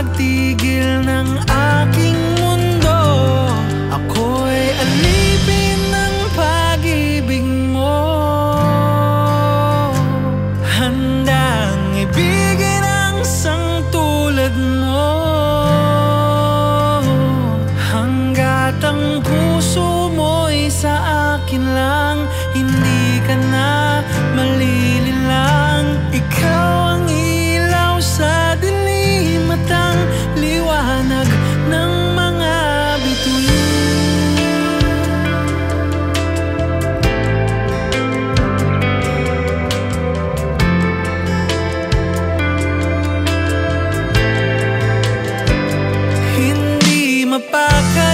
pagtigil ng aking mundo. Ako'y alipin ng pag-ibig mo. Handang ibigin ang sang mo. Hanggat puso mo'y sa akin lang Hindi pa ka